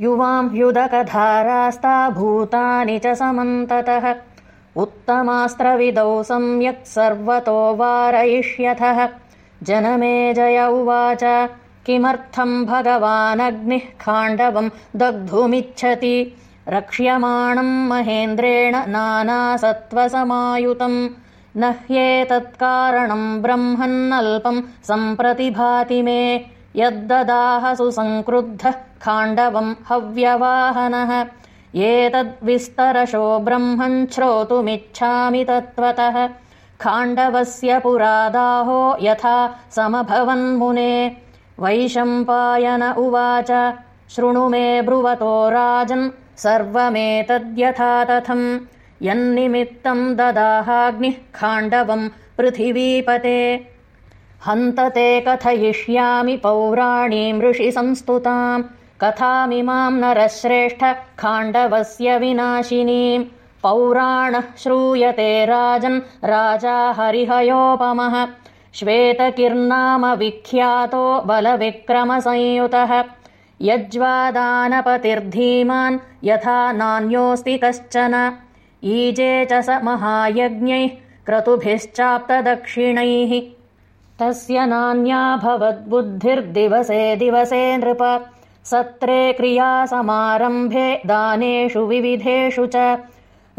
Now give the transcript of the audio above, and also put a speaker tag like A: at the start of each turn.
A: युवाम्भ्युदकधारास्ता भूतानि च समन्ततः। उत्तमास्त्रविदौ सम्यक् सर्वतो वारयिष्यथः। जनमेजय उवाच। किमर्थम् भगवानग्निः खाण्डवम् दग्धुमिच्छति? रक्ष्यमाणम् महेन्द्रेण नानासत्त्वसमायुतम्। न ह्येतत्कारणम् ब्रह्मन्नल्पम् सम्प्रतिभाति मे यद्ददाह सुसङ्क्रुद्धः खाण्डवम् हव्यवाहनः एतद्विस्तरशो ब्रह्मन् श्रोतुमिच्छामि तत्त्वतः। खाण्डवस्य पुरादाहो यथा समभवन्मुने। वैशम्पायन उवाच शृणु मे ब्रुवतो राजन् सर्वमेतद्यथा तथम् यन्निमित्तम् ददाहाग्निः खाण्डवम् पृथिवीपते हन्तते कथयिष्यामि पौराणीम् ऋषिसंस्तुताम् कथामिमाम् नरश्रेष्ठ खाण्डवस्य विनाशिनीम्। पौराणः श्रूयते राजन् राजा हरिहयोपमः। श्वेतकिर्नाम विख्यातो बलविक्रमसंयुतः। यज्वादानपतिर्धीमान् यथा नान्योऽस्ति कश्चन। ईजे च स महायज्ञैः क्रतुभिश्चाप्तदक्षिणैः तस्य नान्या भवद्बुद्धिर्दिवसे दिवसे नृप। सत्रे क्रियासमारम्भे दानेषु विविधेषु च